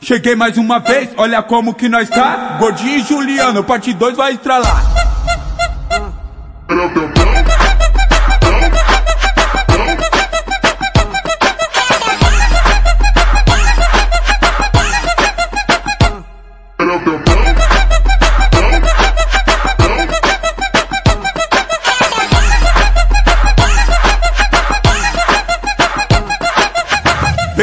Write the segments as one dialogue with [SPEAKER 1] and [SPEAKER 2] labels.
[SPEAKER 1] Cheguei mais uma vez, olha como que nós tá. Gordinho e Juliano, parte 2 vai estralar.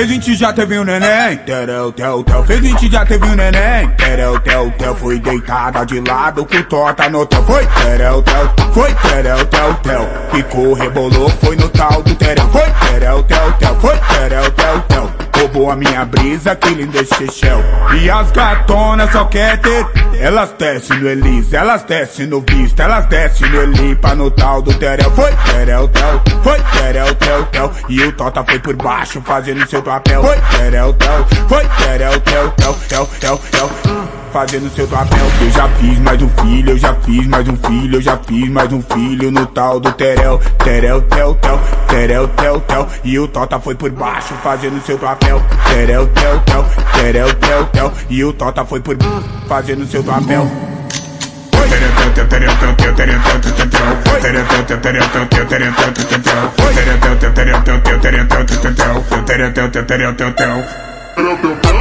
[SPEAKER 1] Fez 20 já teve um neném, tereu, tel, tel. Fez 20 já teve um neném, tereu, tel, tel. Foi deitada de lado com torta no tel. Foi tereu, tel, foi tereu, tel, tel. Ficou, rebolou, foi no tal do tereu. Foi tereu, tel, tel, foi tereu, tel, tel. Roubou a minha brisa, que lindo esse shell. E as gatonas só quer ter. Elas descem no Elise, elas descem no Vista, elas descem no Elipa, no tal do Terel. Foi Terel, Tel, foi Terel, Tel, Tel. E o Tota foi por baixo, fazendo seu papel. Foi Terel, Tel, foi Terel, Tel, Tel, Tel, Tel, Tel fazendo seu papel. Eu já fiz mais um filho, eu já fiz mais um filho, eu já fiz mais um filho no tal do Terel, Terel, Tel, Tel, Terel, Tel, Tel. E o Tota foi por baixo fazendo seu papel. Terel, Tel, Tel, Terel, Tel, Tel. E o Tota foi por fazendo seu papel. Tere teu teu teu teu teu teu teu teu teu teu.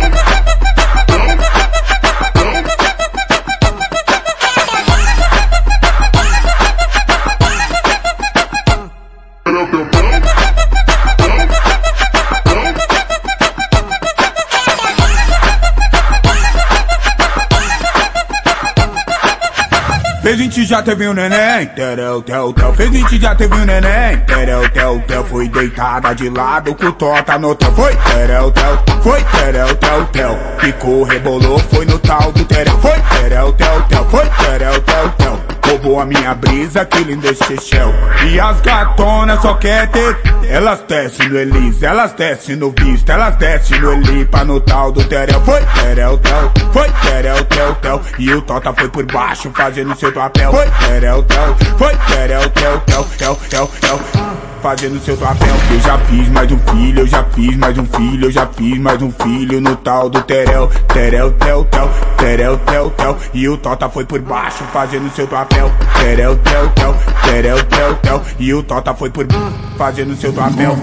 [SPEAKER 1] Fez 20 já teve um neném, tereu, tel, tel. Fez 20 já teve um neném, tereu, tel, tel. Foi deitada de lado com torta no tel. Foi tereu, tel, foi tereu, tel, tel. Ficou, rebolou, foi no tal a minha brisa, que lindo esse shell. E as gatonas só quer ter. Elas descem no Elise, elas descem no Vista, elas descem no Elipa, no tal do Terel. Foi Terel, Tel, foi Terel, Tel, Tel. E o Tota foi por baixo, fazendo seu papel. Foi Terel, Tel, foi Terel, Tel, Tel, Tel, Tel, Tel fazendo seu papel. Eu já fiz mais um filho, eu já fiz mais um filho, eu já fiz mais um filho no tal do Terel, Terel, Tel, Tel, Terel, Tel, Tel. E o Tota foi por baixo fazendo seu papel. Terel, Tel, Tel, Terel, Tel, Tel. E o Tota foi por fazendo seu papel.